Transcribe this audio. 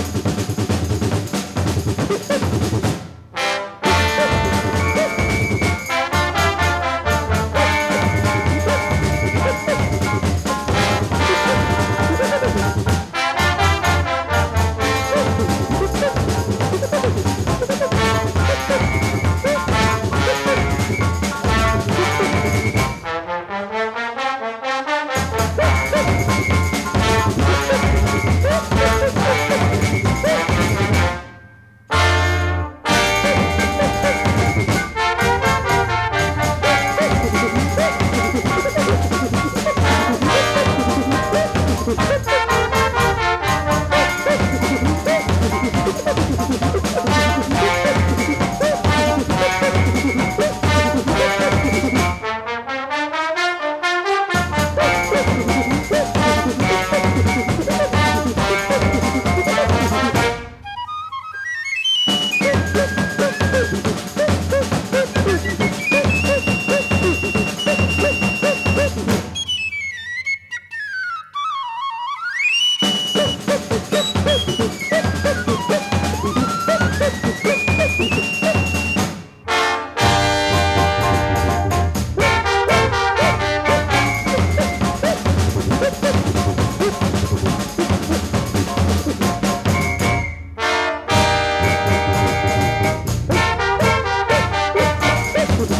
Yes.